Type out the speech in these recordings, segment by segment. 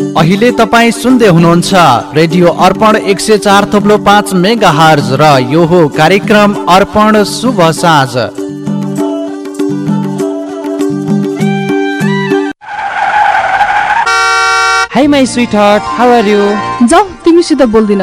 अहिले तपाईँ सुन्दै हुनुहुन्छ रेडियो अर्पण एक सय चार थप्लो पाँच मेगा हर्ज र यो हो कार्यक्रम अर्पण शुभ साँझ। Hi my sweetheart how are you जाऊ तिमीसित बोल्दिन।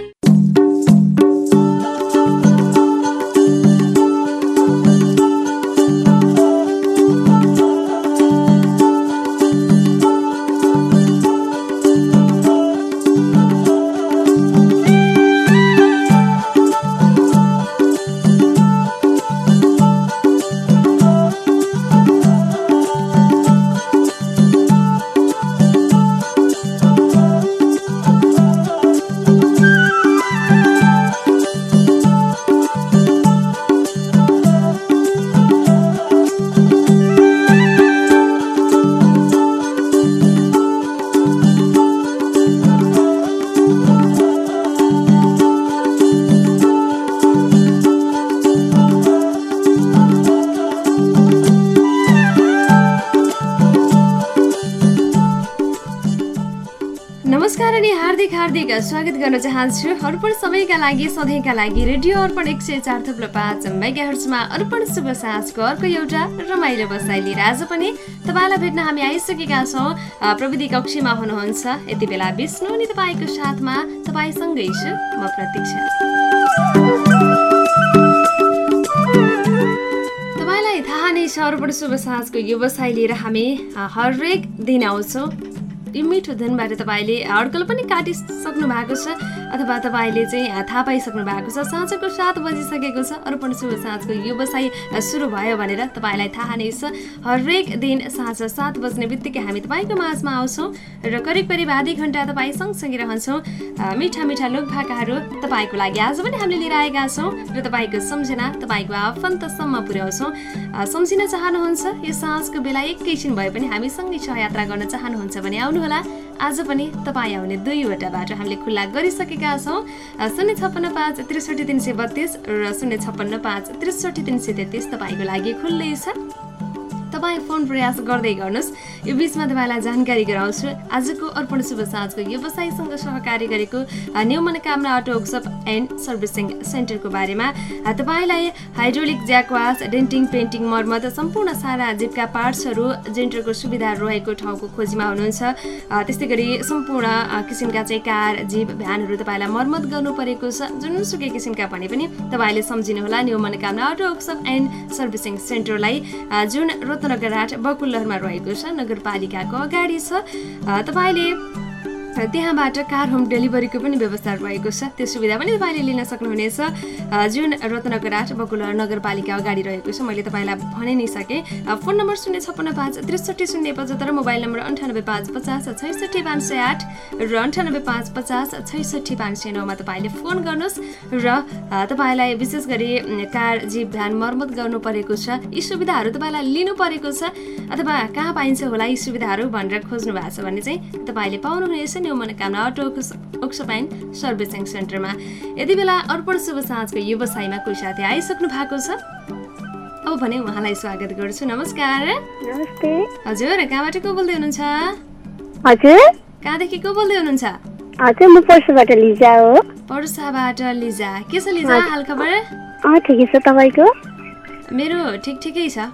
स्वागत गर्न चाहन्छु। अर्पण समयका लागि सधैँका लागि रेडियो अर्पण एक सय चार थुप्रो पाँच मेगाहर्समा अर्पण शुभ साँझको अर्को एउटा रमाइलो बसाइ लिएर आज पनि तपाईँलाई भेट्न हामी आइसकेका छौँ। प्रविधि कक्षीमा हुनुहुन्छ। यति बेला विष्णु अनि तपाईँको साथमा तपाईँसँगै छु म प्रतीक्षा। तपाईँलाई थाहा नै छ अर्पण शुभ साँझको व्यवसाय लिएर हामी हरेक दिन आउँछौँ। यो मिठो धुनबाट तपाईँले अड्कल पनि काटिसक्नु भएको छ अथवा तपाईँले चाहिँ थाहा पाइसक्नु भएको छ साँझको सात बजिसकेको छ अर्पण शुभ साँझको व्यवसाय सुरु भयो भनेर तपाईँलाई थाहा नै छ हरेक दिन साँझ सात बज्ने बित्तिकै हामी तपाईँको माझमा आउँछौँ र करिब करिब आधी घन्टा तपाईँ सँगसँगै रहन्छौँ मिठा मिठा लोकभाकाहरू तपाईँको लागि आज पनि हामीले लिएर आएका छौँ र तपाईँको सम्झना तपाईँको आफन्तसम्म पुर्याउँछौँ सम्झिन चाहनुहुन्छ यो साँझको बेला एकैछिन भए पनि हामीसँगै सहयात्रा गर्न चाहनुहुन्छ भने आउनुहोला आज पनि तपाईँ आउने दुईवटा बाटो हामीले खुल्ला गरिसकेका छौँ। शून्य छप्पन्न पाँच त्रिसठी तिन सय बत्तिस र शून्य छप्पन्न पाँच त्रिसठी तिन सय तेत्तिस तपाईँको लागि खुल्लै छ। तपाईँ फोन प्रयास गर्दै गर्नुहोस्। यो बिचमा तपाईँलाई जानकारी गराउँछु। आजको अर्पण शुभ साँझको व्यवसायसँग सहकारी गरेको new Manokamana auto workshop and servicing सेन्टरको बारेमा तपाईँलाई हाइड्रोलिक ज्याकवास डेन्टिङ पेन्टिङ मर्मत सम्पूर्ण सारा जीवका पार्ट्सहरू जेन्टरको सुविधा रहेको ठाउँको खोजीमा हुनुहुन्छ। त्यस्तै गरी सम्पूर्ण किसिमका चाहिँ कार जीव भ्यानहरू तपाईँलाई मर्मत गर्नु परेको छ। जुनसुकै किसिमका भने पनि तपाईँले सम्झिनुहोला new Manokamana auto workshop and servicing सेन्टरलाई। जुन रत्नगरहाट बकुलहरमा रहेको छ। नगरपालिकाको अगाडि छ। तपाईँले त्यहाँबाट कार होम डेलिभरीको पनि व्यवस्था रहेको छ। त्यो सुविधा पनि तपाईँले लिन सक्नुहुनेछ। जुन रत्नगरहाट बकुलहर नगरपालिका अगाडि रहेको छ मैले तपाईँलाई भने नै सकेँ। फोन नम्बर शून्य छप्पन्न पाँच त्रिसठी शून्य पचहत्तर मोबाइल नम्बर अन्ठानब्बे पाँच पचास छैसठी पाँच सय आठ र अन्ठानब्बे पाँच पचास छैसठी पाँच सय नौमा तपाईँले फोन गर्नुहोस् र तपाईँलाई विशेष गरी कार जीव भ्यान मर्मत गर्नु परेको छ। यी सुविधाहरू तपाईँलाई लिनु परेको छ। अथवा कहाँ पाइन्छ होला यी सुविधाहरू भनेर खोज्नु भएको छ भने चाहिँ तपाईँले पाउनुहुनेछ। न्यू मनोकामना अटो ओक्सपाइन सर्भिसिङ सेन्टरमा। यति बेला अर्पण शुभ साँझको व्यवसायमा कोही साथी आइसक्नु भएको छ? अब भने उहाँलाई स्वागत गर्छु। नमस्कार। नमस्ते। हजुर कहाँबाट को बोल्दै हुनुहुन्छ? हजुर। कहाँदेखि को बोल्दै हुनुहुन्छ? हजुर म पर्सुबाट लिजा हो। पर्साबाट लिजा। के छ लिजा हाल खबर ठिकै छ। तपाईँको? मेरो ठिक ठिकै छ।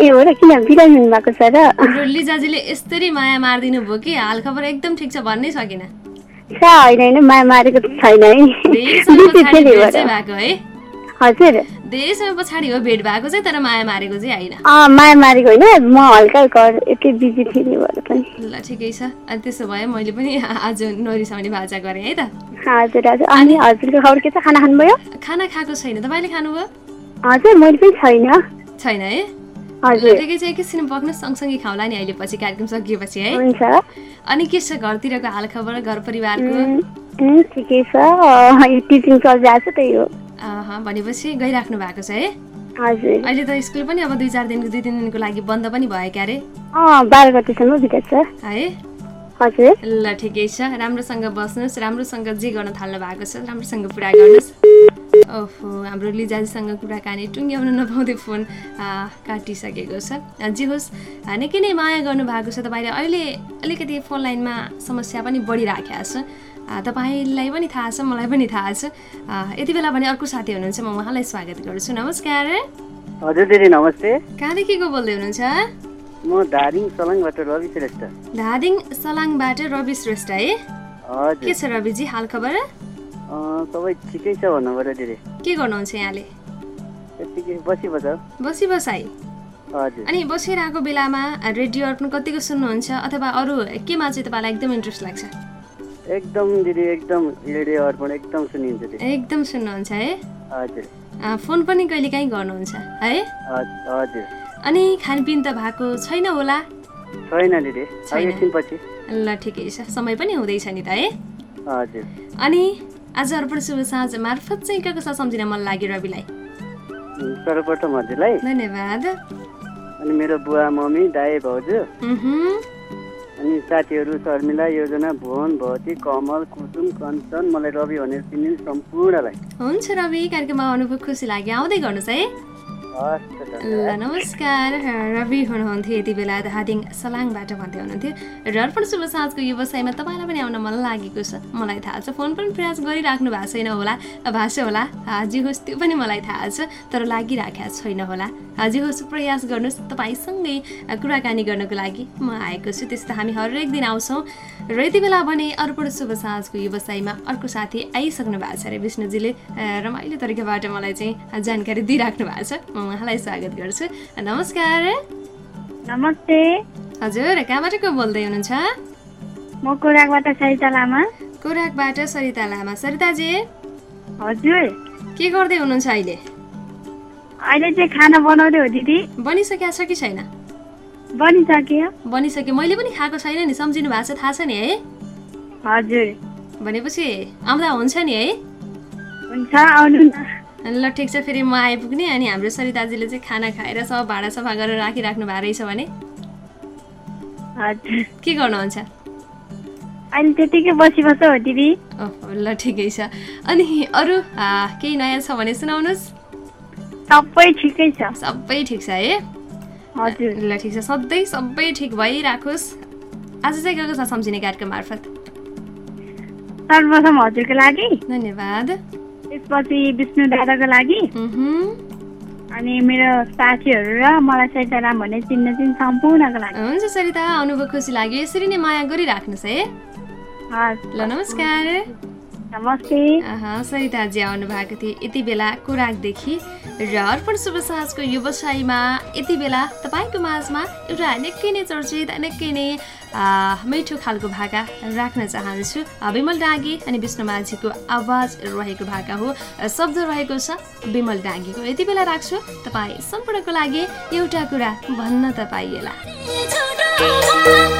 ए हो र किन? बिरामी भएको छ र। लिजाजीले यसरी माया मारिदिनु भयो कि? हाल खबर एकदम ठिक छ भन्नै सकिनँ। सा होइन होइन माया मारेको छैन है। हजुर। धेरै समय पछाडि हो भेट भएको चाहिँ तर माया मारेको चाहिँ होइन। माया मारेको होइन म हल्का घर यति बिजी थिएँ नि भएर पनि। ल ठिकै छ। अनि त्यसो भए मैले पनि आज नरिसाउने भाषा गरेँ है त। हजुर हजुर। अनि हजुरको खबर के छ? खाना खानुभयो? खाना खाएको छैन। तपाईँले खानुभयो? हजुर मैले पनि छैन। छैन है? ठिकै छ एकैछिन पक्न सँगसँगै खाउँला नि अहिले पछि कार्यक्रम सकिएपछि है? हुन्छ। अनि के छ घरतिरको हालखबर घर परिवारको? ठिकै छ। टिचिङ चलिरहेको छ त्यही हो। भनेपछि गइराख्नु भएको छ है? हजुर। अहिले त स्कुल पनि अब दुई चार दिनको दुई तिन दिनको लागि बन्द पनि भयो क्यारे। बाह्र गतेसम्म बितेको छ। है? हजुर। ल ठिकै छ। राम्रोसँग बस्नुहोस् राम्रोसँग जे गर्न थाल्नु भएको छ राम्रोसँग पुरा गर्नुहोस्। ओहो हाम्रो लिजाजीसँग कुराकानी टुङ्ग्याउन नपाउँदै फोन काटिसकेको छ। जे होस् निकै नै माया गर्नुभएको छ तपाईँले। अहिले अलिकति फोन लाइनमा समस्या पनि बढिराखेको छ। तपाईँलाई पनि थाहा छ मलाई पनि थाहा छ। यति बेला भने अर्को साथी हुनुहुन्छ म उहाँलाई स्वागत गर्छु। नमस्कार। हजुर दिदी नमस्ते। कहाँदेखि को बोल्दै हुनुहुन्छ? म धारिङ सलाङबाट रवि श्रेष्ठ। धादिङ सलाङबाट रवि श्रेष्ठ है? के छ रविजी हाल खबर? सबै ठिकै छ भन्नु पऱ्यो दिदी। के गर्नुहुन्छ यहाँले? बसी बस। बसी बसाइ। अनि बसिरहेको बेलामा रेडियो अर्पण कतिको सुन्नुहुन्छ अथवा अरू केमा चाहिँ तपाईँलाई एकदम इन्ट्रेस्ट लाग्छ? एकदम दिदी एकदम रेडियो अर्पण एकदम सुनिन्छ दिदी। एकदम सुन्नुहुन्छ है? हजुर। फोन पनि कहिलेकाहीँ गर्नुहुन्छ है? हज- हजुर। अनि खानपिन त भएको छैन होला? छैन दिदी ल ठिकै छ। समय पनि हुँदैछ नि त है? हजुर। अनि आज अर्पण शुभ साँझ मार्फत चाहिँ के कसलाई सम्झिन मन लाग्यो रविलाई? सर्वप्रथम हजुरलाई धन्यवाद। अनि मेरो बुवा मम्मी दाई भाउजू। अनि साथीहरू शर्मिला योजना भुवन भवती कमल कुसुम कञ्चन मलाई रवि भनेर चिन्ने सम्पूर्णलाई। हुन्छ रवि कार्यक्रममा आउनुभयो खुसी लाग्यो। आउँदै गर्नुहोस् है। हस्। ल नमस्कार। रवि हुनुहुन्थ्यो यति बेला धादिङ सलाङबाट भन्दै हुनुहुन्थ्यो। र अर्पण शुभ साँझको व्यवसायमा तपाईँलाई पनि आउन मन लागेको छ। मलाई थाहा छ फोन पनि प्रयास गरिराख्नु भएको छैन होला। छ होला। जे होस् त्यो पनि मलाई थाहा छ तर लागिराखेको छैन होला। जे होस् प्रयास गर्नुहोस्। तपाईँसँगै कुराकानी गर्नको लागि म आएको छु। त्यस्तो हामी हरेक दिन आउँछौँ। र यति बेला भने अर्पण शुभ साँझको व्यवसायमा अर्को साथी आइसक्नु भएको छ अरे विष्णुजीले। रमाइलो तरिकाबाट मलाई चाहिँ जानकारी दिइराख्नु भएको छ। म उहाँलाई स्वागत गर्छु। नमस्कार। नमस्ते। हजुर कहाँबाट को बोल्दै हुनुहुन्छ? म कोराकबाट सरिता लामा। कोराकबाट सरिता लामा। सरिताजी हजुर। के गर्दै हुनुहुन्छ अहिले? अहिले चाहिँ खाना बनाउँदै हो दिदी। बनिसकेको छ कि छैन? बनिसक्यो। बनिसक्यो। मैले पनि खाएको छैन नि सम्झिनु भएको छ थाहा छ नि है? हजुर। भनेपछि आउँदा हुन्छ नि है? हुन्छ आउनु न। ल ठिक छ फेरि म आइपुग्ने अनि हाम्रो सरिताजीले चाहिँ खाना खाएर सब भाँडा सफा गरेर राखिराख्नु भएको रहेछ भने? के गर्नुहुन्छ? अहिले त्यतिकै बसी बस हो दिदी। ओहो ल ठिकै छ। अनि अरू केही नयाँ छ भने सुनाउनुहोस्। सबै ठिकै छ। सबै ठिक छ है हजुर। ल ठिक छ। सधैँ सबै ठिक भइराखोस्। आज चाहिँ गएको छ सम्झिने कार्यक्रम मार्फत? सर्वप्रथम हजुरको लागि। धन्यवाद। त्यसपछि विष्णु दादाको लागि। अनि मेरो साथीहरू र मलाई सैताराम भन्ने चिन्न चिन् सम्पूर्णको लागि। हुन्छ सरिता अनुभव खुसी लाग्यो। यसरी नै माया गरिराख्नुहोस् है। ल नमस्कार। नमस्ते अह, सरिताजी आउनु भएको थियो यति बेला कोराकदेखि र अर्पण शुभ साँझको व्यवसायमा यति बेला तपाईँको माझमा एउटा निकै नै चर्चित निकै नै आ, मिठो खालको भाका राख्न चाहन्छु विमल डाँगी अनि विष्णु माझीको आवाज रहेको भाका हो शब्द रहेको छ विमल डाँगीको यति बेला राख्छु तपाईँ सम्पूर्णको लागि एउटा कुरा भन्न तपाईँलाई एउटा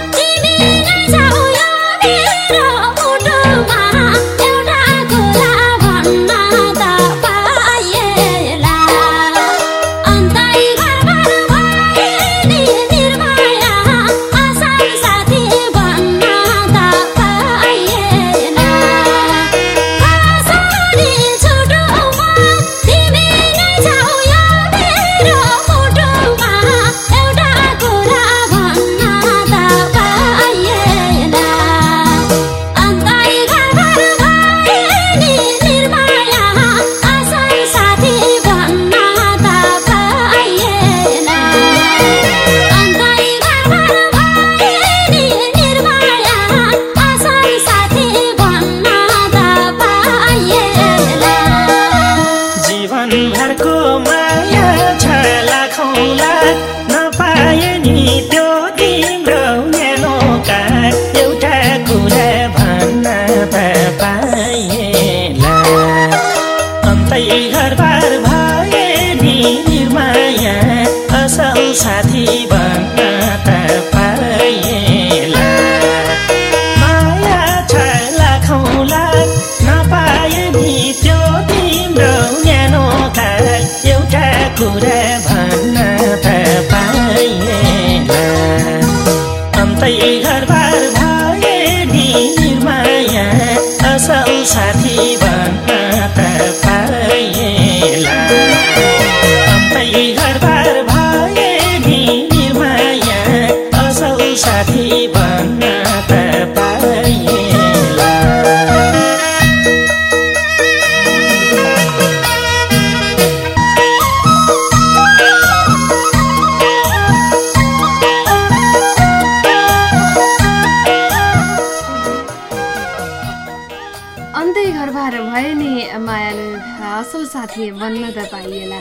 असल साथी बन्न त पाइएला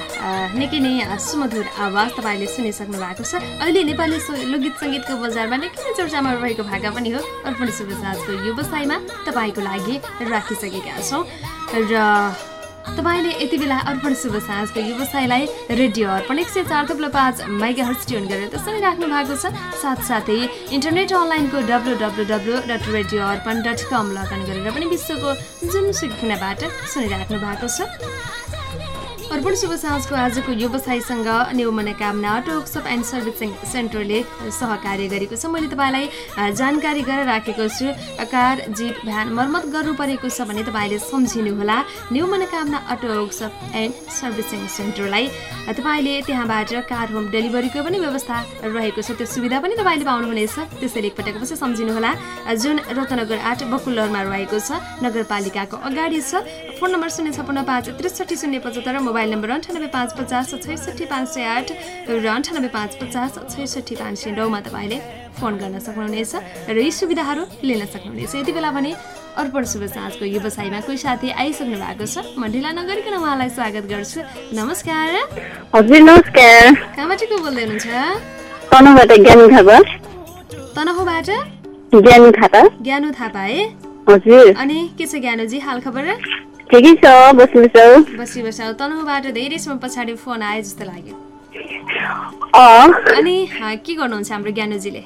निकै नै सुमधुर आवाज तपाईँले सुनिसक्नु भएको छ। अहिले नेपाली लोकगीत सङ्गीतको बजारमा निकै नै चर्चामा रहेको भाका पनि हो। अर्पण शुभ साँझको व्यवसायमा तपाईँको लागि राखिसकेका छौँ। र तपाईँले यति बेला अर्पण शुभ साँझको व्यवसायलाई रेडियो अर्पण एक सय चार थप्लो पाँच मेगा हर्स ट्युन गरेर त सुनिराख्नु भएको छ। साथसाथै इन्टरनेट अनलाइनको W W W dot radio Arpan dot com login गरेर पनि विश्वको जुनसुकै कुनाबाट सुनिराख्नु भएको छ। अर्पण शुभ साँझको आजको व्यवसायीसँग new Manokamana auto workshop and servicing सेन्टरले सहकार्य गरेको छ। मैले तपाईँलाई जानकारी गरेर राखेको छु। कार जिप भ्यान मर्मत गर्नु परेको छ भने तपाईँले सम्झिनुहोला। New Manokamana auto workshop and servicing सेन्टरलाई। तपाईँले त्यहाँबाट कार होम डेलिभरीको पनि व्यवस्था रहेको छ। त्यो सुविधा पनि तपाईँले पाउनुहुनेछ। त्यसैले एकपटक अवश्य सम्झिनुहोला। जुन रत्नगर आठ बकुलरमा रहेको छ नगरपालिकाको अगाडि छ। फोन नम्बर शून्य छपन्न पाँच त्रिसठी शून्य पचहत्तर मोबाइल नम्बर अन्ठानब्बे पाँच पचास छैसठी पाँच सय आठ र अन्ठानब्बे पाँच पचास छैसठी पाँच सय नौमा तपाईँले फोन गर्न सक्नुहुनेछ र यी सुविधाहरू लिन सक्नुहुनेछ। यति बेला भने अर्पण शुभ साँझको व्यवसायमा कोही साथी आइसक्नु भएको छ। म ढिला नगरिकन उहाँलाई स्वागत गर्छु। नमस्कार। हजुर नमस्कार। कहाँबाट को बोल्दै हुनुहुन्छ तनहुबाट ज्ञानी थापा। तनहुबाट? ज्ञानी थापा। ज्ञानु थापा है? हजुर। अनि के छ ज्ञानुजी हाल खबर? ठिकै छ बसी बसा तनहुबाट धेरै समय पछाडि फोन आयो जस्तो लाग्यो। अनि के गर्नुहुन्छ हाम्रो ज्ञानुजीले?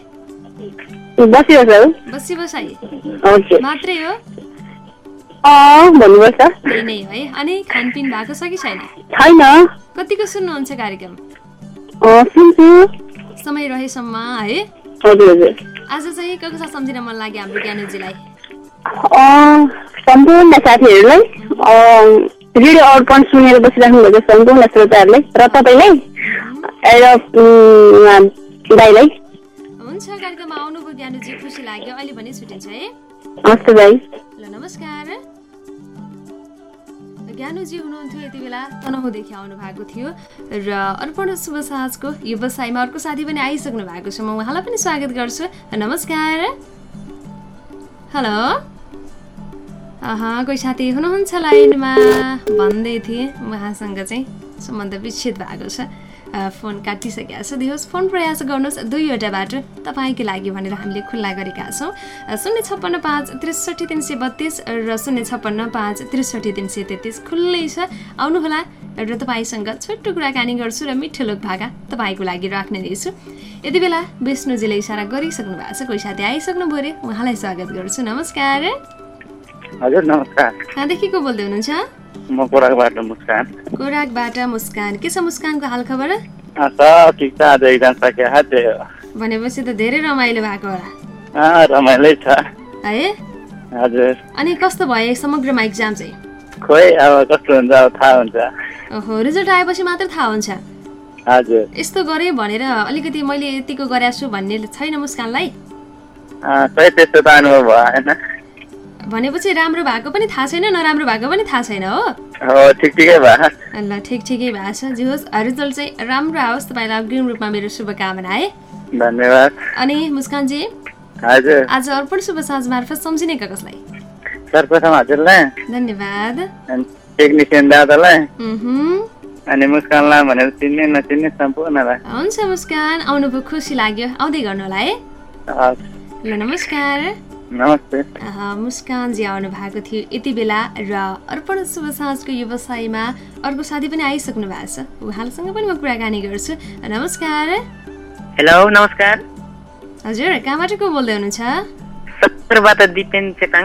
बसी बसी बसाई हजुर मात्रै हो? भन्नुपर्छ। त्यही नै हो अनि खानपिन भएको छ कि छैन? छैन। कतिको सुन्नुहुन्छ कार्यक्रम? सुन्छु। समय रहेसम्म है? हजुर हजुर। आज चाहिँ कक्षा सम्झिन मन लाग्यो हाम्रो ज्ञानुजीलाई? सम्पूर्ण साथीहरूलाई रेडियो अर्पण सुनेर बसिराख्नु भएको सम्पूर्ण श्रोताहरूलाई र तपाईँलाई र दाईलाई। हुन्छ कार्यक्रममा आउनुभयो ज्ञानुजी खुसी लाग्यो। अहिले भने छुट्टिन्छ है? हस् दाई। ल नमस्कार। ज्ञानुजी हुनुहुन्थ्यो यति बेला तनहुदेखि आउनु भएको थियो। र अर्पण शुभ साँझको व्यवसायमा अर्को साथी पनि आइसक्नु भएको छ। म उहाँलाई पनि स्वागत गर्छु। नमस्कार। हेलो। कोही साथी हुनुहुन्छ लाइनमा? भन्दै थिएँ। उहाँसँग चाहिँ सम्बन्ध विच्छेद भएको छ। फोन काटिसकेका छ। दिनुहोस् फोन प्रयास गर्नुहोस्। दुईवटा बाटो तपाईँको लागि भनेर हामीले खुल्ला गरेका छौँ। शून्य छप्पन्न पाँच त्रिसठी तिन सय बत्तिस र शून्य छप्पन्न पाँच त्रिसठी तिन सय तेत्तिस खुल्लै छ। आउनुहोला र तपाईँसँग छोटो कुराकानी गर्छु र मिठो लोक भाका तपाईँको लागि राख्ने रहेछु। यति बेला विष्णुजीले इसारा गरिसक्नु भएको छ। कोही साथी आइसक्नु पऱ्यो। उहाँलाई स्वागत गर्छु। नमस्कार। हजुर नमस्कार। कहाँदेखि को बोल्दै हुनुहुन्छ? म कोराकबाट मुस्कान। कोराकबाट मुस्कान। के छ मुस्कानको हालखबर? ठिक छ आज इक्जाम सकिया त्यही हो भनेपछि त धेरै रमाइलो भएको होला। रमाइलै छ। है? हजुर। अनि कस्तो भयो समग्रमा इक्जाम चाहिँ? खोइ अब कस्तो हुन्छ अब थाहा हुन्छ। ओहो रिजल्ट आएपछि मात्र थाहा हुन्छ। हजुर। यस्तो गरेँ भनेर अलिकति मैले यतिको गरेको छु भन्ने छैन मुस्कानलाई? खोइ त्यस्तो त अनुभव भएन भनेपछि राम्रो भएको पनि थाहा छैन नराम्रो भएको पनि थाहा छैन हो। ल ठिक ठिकै भएको छ। जे होस् रिजल्ट चाहिँ राम्रो आओस् तपाईँलाई अग्रिम रूपमा मेरो शुभकामना है। धन्यवाद। अनि मुस्कानजी आज अर्पण शुभ साँझ मार्फत सम्झिने कसलाई? सर्वप्रथम हजुरलाई। धन्यवाद। टेक्निसियन दादालाई। अनि मुस्कानलाई भनेर चिन्ने नचिन्ने सम्पूर्णलाई। हुन्छ मुस्कान आउनुभयो खुसी लाग्यो। आउँदै गर्नु होला है। ल नमस्कार। नमस्ते। मुस्कानजी आउनु भएको थियो यति बेला र अर्पण शुभ साँझको व्यवसायमा अर्को साथी पनि आइसक्नु भएको छ। उहाँसँग पनि म कुराकानी गर्छु। नमस्कार। हेलो नमस्कार। हजुर कहाँबाट को बोल्दै हुनुहुन्छ? दिपेन चेपाङ।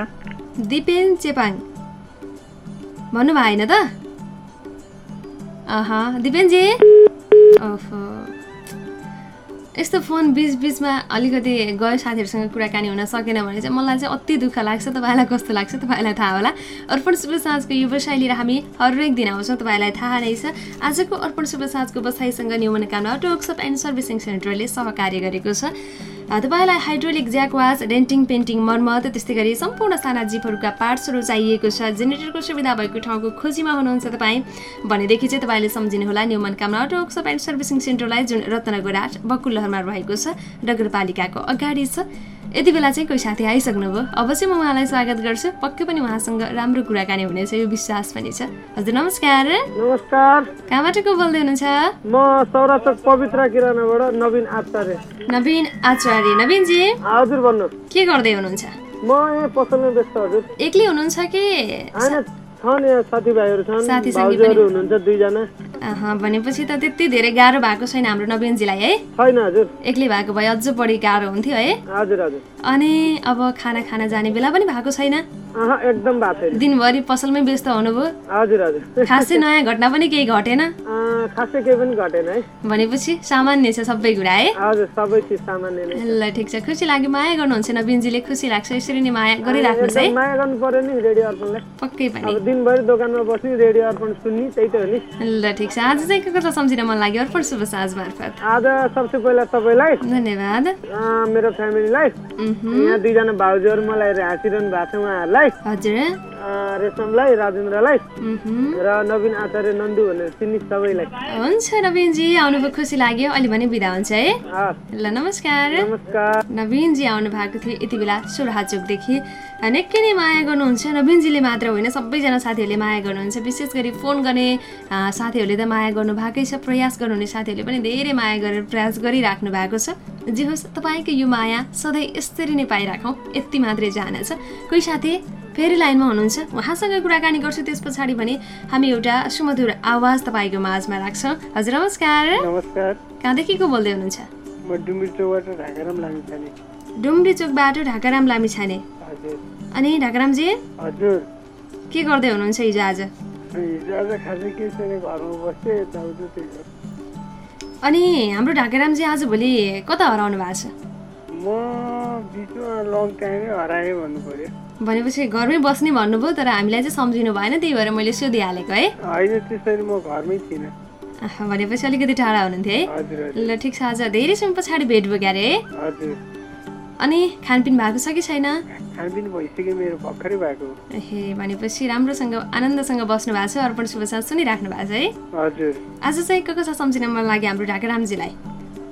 दिपेन चेपाङ। भन्नुभयो होइन त? दिपेनजी। ओहो। यस्तो फोन बिच बिचमा अलिकति गयो साथीहरूसँग कुराकानी हुन सकेन भने चाहिँ मलाई चाहिँ अति दुःख लाग्छ। तपाईँलाई कस्तो लाग्छ? तपाईँलाई थाहा होला। अर्पण शुभ साँझको व्यवसाय लिएर हामी हरेक दिन आउँछौँ। तपाईँलाई थाहा नै छ। आजको अर्पण शुभ साँझको बसाइसँग new Manokamana auto workshop and servicing सेन्टरले सहकार्य गरेको छ। तपाईँलाई हाइड्रोलिक ज्याकवास डेन्टिङ पेन्टिङ मर्मत त्यस्तै गरी सम्पूर्ण साना जिपहरूका पार्ट्सहरू चाहिएको छ। जेनेरेटरको सुविधा भएको ठाउँको खोजीमा हुनुहुन्छ तपाईँ। भनेदेखि चाहिँ तपाईँले सम्झिनुहोला new Manakamana auto workshop and servicing सेन्टरलाई जुन रत्नगर आठ बकुलहरमा रहेको छ नगरपालिकाको अगाडि छ। यति बेला चाहिँ कोही साथी आइसक्नुभयो अवश्य म उहाँलाई स्वागत गर्छु। पक्कै पनि उहाँसँग राम्रो कुराकानी हुनेछ यो विश्वास पनि छ। हजुर नमस्कार। नमस्कार। कहाँबाट को बोल्दै हुनुहुन्छ? म सौराचोक पवित्र किरानाबाट नवीन आचार्य। नवीन आचार्य। नवीनजी? हजुर भन्नु के गर्दै हुनुहुन्छ? म यहाँ पसलमा व्यस्त हजुर एक्लै हुनुहुन्छ कि? छन् यहाँ साथीभाइहरू छन् भाउजूहरू। हुनुहुन्छ दुईजना। भनेपछि त त्यति धेरै गाह्रो भएको छैन हाम्रो नवीनजीलाई है? छैन हजुर। एक्लै भएको भए अझ बढी गाह्रो हुन्थ्यो है? हजुर हजुर। अनि अब खाना खाना जाने बेला पनि भएको छैन। एकदम दिनभरि पसलमै व्यस्त हुनुभयो। हजुर हजुर। खासै नयाँ घटना पनि केही घटेन? अँ, खासै केही पनि घटेन है। भनेपछि सामान्य छ सबै कुरा है? हजुर सबै चिज सामान्य नै ल ठिक छ। खुसी लाग्यो माया गर्नुहुन्छ नवीनजीले खुसी लाग्छ। यसरी नै माया गरिराख्नुहोस् है? एकदम माया गर्नु पर्यो नि रेडियो अर्पणलाई। पक्कै पनि। अब दिनभरि दोकानमा बस्ने रेडियो अर्पण सुन्ने त्यही त हो नि। ल ठिक छ। आज चाहिँ के सम्झिन मन लाग्यो? अर्पण शुभ साँझ मार्फत। आज सबसे पहिला तपाईँलाई धन्यवाद। मेरो फ्यामिलीलाई यहाँ दुईजना भाउजूहरू मलाई हाँसिरहनु भएको छ उहाँहरूलाई। हजुर रेशमलाई राजेन्द्रलाई। र नवीन आचार्य नन्दु भनेर चिन्ने सबैलाई। हुन्छ नवीनजी आउनुभयो खुसी लाग्यो। अहिले भने बिदा हुन्छ है। ल नमस्कार। नमस्कार। नवीनजी आउनु भएको थियो यति बेला सोराचोकदेखि निकै नै माया गर्नुहुन्छ। नवीनजीले मात्र होइन सबैजना साथीहरूले माया गर्नुहुन्छ। विशेष गरी फोन गर्ने साथीहरूले त माया गर्नु भएकै छ। प्रयास गर्नुहुने साथीहरूले पनि धेरै माया गरेर प्रयास गरिराख्नु भएको छ। जे होस् तपाईँको यो माया सधैँ यसरी नै पाइराखौँ। यति मात्रै चाहना छ कोही साथी फेरि लाइनमा हुनुहुन्छ। उहाँसँग कुराकानी गर्छु त्यस पछाडि भने हामी एउटा सुमधुर आवाज तपाईँको माझमा राख्छौँ। हजुर नमस्कार। नमस्कार। कहाँदेखि को बोल्दै हुनुहुन्छ? डुम्री चोकबाट ढाकाराम लामी छाने अनि ढाकारामजी? हजुर। के गर्दै हुनुहुन्छ हिजो आज। अनि हाम्रो ढाकारामजी आजभोलि कता हराउनु भएको छ? म बिचमा लङ टाइमै हराएँ भन्नु पर्यो। भनेपछि घरमै बस्ने भन्नुभयो तर हामीलाई चाहिँ सम्झिनु भएन त्यही भएर मैले सोधिहालेको है। होइन त्यसरी म घरमै थिइनँ। भनेपछि अलिकति टाढा हुनुहुन्थ्यो है। ल ठिक छ आज धेरै समय पछाडि भेट भयो क्यारे है। अनि खानपिन भएको छ कि छैन? खानपिन भइसक्यो मेरो भर्खरै भएको हो। ए भनेपछि राम्रोसँग आनन्दसँग बस्नु भएको छ अर्पण शुभ साथ सुनिराख्नु भएको छ है। हजुर। आज चाहिँ को कसो सम्झिन मन लाग्यो हाम्रो ढाकारामजीलाई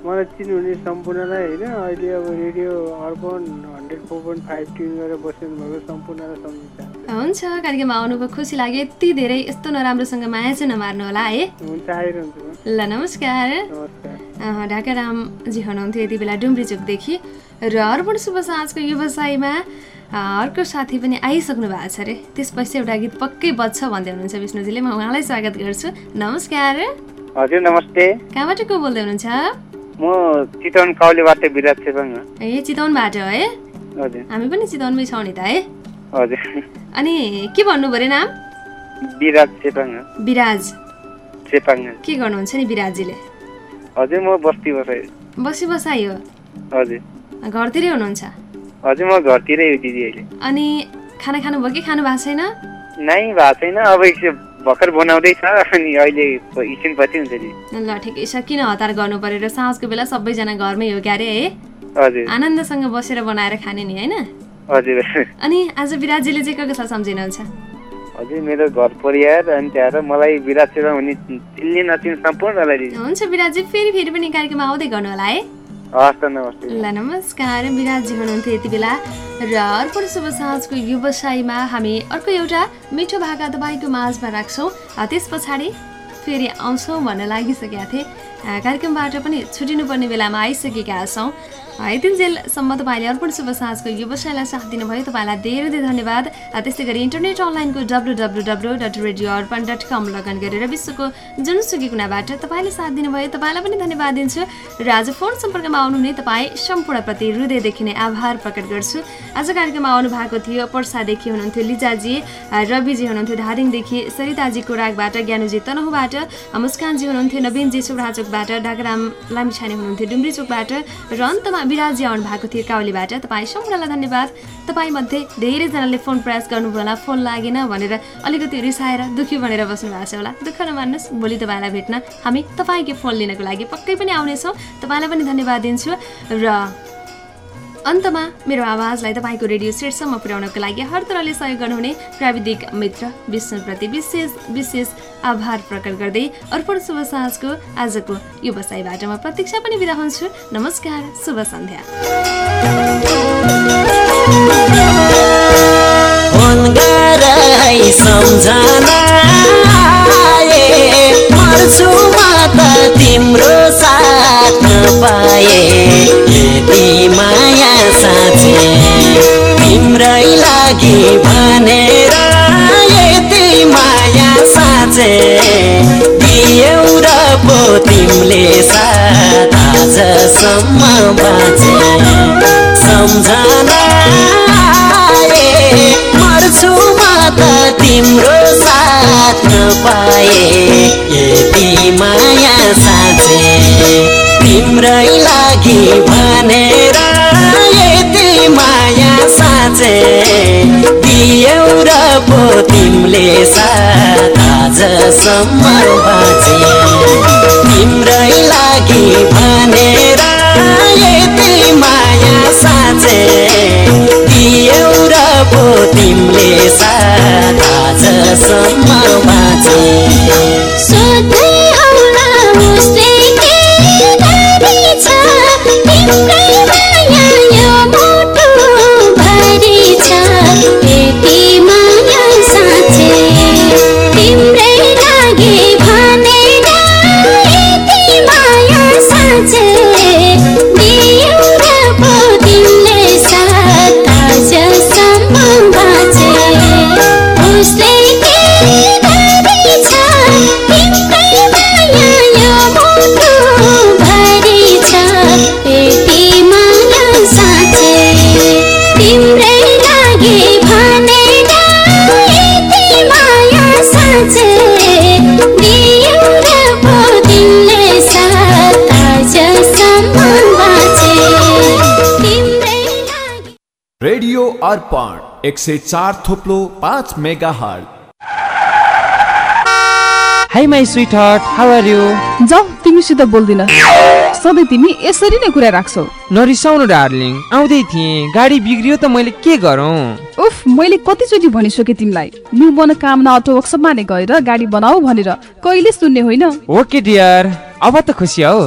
मलाई चिन्नुहुने सम्पूर्णलाई होइन अहिले अब radio Arpan hundred four point five tune गरेर बसिरहनु भएको सम्पूर्णलाई सम्झिन्छ हुन्छ कार्यक्रममा आउनुभयो खुसी लाग्यो। यति धेरै यस्तो नराम्रोसँग माया चाहिँ नमार्नु होला है? हुन्छ आइरहन्छु ल नमस्कार। ढाकारामजी हुनुहुन्थ्यो यति बेला डुम्री चोकदेखि र अर्पण शुभ साँझको व्यवसायमा अर्को साथी पनि आइसक्नु भएको छ अरे। त्यसपछि एउटा गीत पक्कै बज्छ भन्दै हुनुहुन्छ विष्णुजीले। म उहाँलाई स्वागत गर्छु। नमस्कार। हजुर नमस्ते। कहाँबाट को बोल्दै हुनुहुन्छ? म चितवन काउलीबाट विराट हो। ए चितवनबाट है? हजुर। हामी पनि चितवनमै छौँ नि त है? हजुर। अनि के भन्नु पऱ्यो नाम? विराट चेपाङ हो। विराज। चेपाङ हो। के गर्नुहुन्छ नि विराजजीले हजुर म बस्ती बसाइ। बसी बसाइ हो? हजुर। घरतिरै हुनुहुन्छ? हजुर म घरतिरै हो दिदी अहिले। अनि खाना खानुभयो कि खानु भएको छैन? नै भएको छैन अब भर्खर बनाउँदैछ अनि अहिले एकछिनपछि हुन्छ दिदी ल ठिकै छ। किन हतार गर्नु पर्यो र साँझको बेला सबैजना घरमै हो क्यारे है? हजुर। आनन्दसँग बसेर बनाएर खाने नि होइन? हजुर। अनि आज विराजीले चाहिँ कसलाई सम्झिनुहुन्छ? हजुर मेरो घर परिवार अनि त्यहाँबाट मलाई विराट चेपाङ हुने चिन्ने नचिन् सम्पूर्णलाई हुन्छ विराजी फेरि फेरि पनि कार्यक्रममा आउँदै गर्नु होला है? ल नमस्कार विराजी हुनुहुन्थ्यो यति बेला। र अर्पण शुभ साँझको व्यवसायमा हामी अर्को एउटा मिठो भाका तपाईँको माझमा राख्छौँ। त्यस पछाडि फेरि आउँछौँ भन्न लागिसकेका थिएँ। कार्यक्रमबाट पनि छुटिनुपर्ने बेलामा आइसकेका छौँ। अ, यतिन्जेलसम्म तपाईँले अर्पण शुभ साँझको व्यवसायलाई साथ दिनुभयो तपाईँलाई धेरै धेरै धन्यवाद। त्यस्तै गरी इन्टरनेट अनलाइनको W W W dot radio Arpan dot com login गरेर विश्वको जुनसुकी कुनाबाट तपाईँले साथ दिनुभयो। तपाईँलाई पनि धन्यवाद दिन्छु। र आज फोन सम्पर्कमा आउनुहुने तपाईँ सम्पूर्णप्रति हृदयदेखि नै आभार प्रकट गर्छु। आज कार्यक्रममा आउनु भएको थियो पर्सादेखि हुनुहुन्थ्यो लिजाजी रविजी हुनुहुन्थ्यो धादिङदेखि सरिताजी कोराकबाट ज्ञानुजी तनहुबाट मुस्कानजी हुनुहुन्थ्यो नवीनजी सुब्राचोकबाट डागराम लामिछाने हुनुहुन्थ्यो डुम्री चोकबाट र अन्तमा विराजी आउनु भएको थियो काउलीबाट। तपाईँ सम्पूर्णलाई धन्यवाद। तपाईँमध्ये धेरैजनाले फोन प्रयास गर्नुभयो होला। फोन लागेन भनेर अलिकति रिसाएर दुःखी भनेर बस्नु भएको छ होला। दुःख नमान्नुहोस्। भोलि तपाईँलाई भेट्न हामी तपाईँकै फोन लिनको लागि पक्कै पनि आउनेछौँ। तपाईँलाई पनि धन्यवाद दिन्छु। र अन्तमा मेरो आवाजलाई तपाईँको रेडियो सेटसम्म पुर्याउनको लागि हर तरहले सहयोग गर्नुहुने प्राविधिक मित्र विष्णुप्रति विशेष विशेष आभार प्रकट गर्दै अर्पण शुभ साँझको आजको यो बसाइबाट म प्रतीक्षा पनि बिदा हुन्छु। नमस्कार शुभ सन्ध्या। तिम्रो साथ पाए माया साँचे तिम्रै लागि भनेर यति माया साँचे दियौ पो तिमीले साथ आजसम्म बाँचे। सम्झना मर्छु म त तिम्रो साथ नपाए। यति माया साँचे तिम्रै लागि भनेर साँचे दियौ र पो तिमीले साथ आजसम्म बाँचे तिम्रै लागि भनेर यति माया साँचे दियौ र पो तिमीले साथ आजसम्म बाँचे सोध्दै आउला रेडियो अर्पण एक सय चार थोप्लो पाँच mega hall hi my sweetheart how are you जाऊ तिमीसित बोल्दिन। सधैँ तिमी यसरी नै कुरा राख्छौ। नरिसाउनु डार्लिङ आउँदै थिएँ। गाडी बिग्रियो त मैले के गरौँ? उफ मैले कतिचोटि भनिसकेँ तिमीलाई। न्यु मनोकामना अटो वर्कसपमा नै गएर गाडी बनाऊ भनेर। कहिले सुन्ने होइन? ओके डियर अब त खुसी हौ।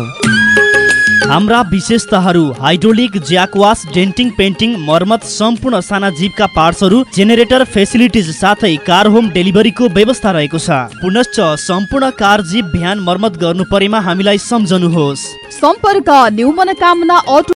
हाम्रा विशेषताहरू हाइड्रोलिक ज्याकवास डेन्टिङ पेन्टिङ मर्मत सम्पूर्ण साना जीवका पार्ट्सहरू जेनेरेटर फेसिलिटिज साथै कार होम डेलिभरीको व्यवस्था रहेको छ। पुनश्च सम्पूर्ण कार जीप भ्यान मर्मत गर्नु परेमा हामीलाई सम्झनुहोस्। सम्पर्क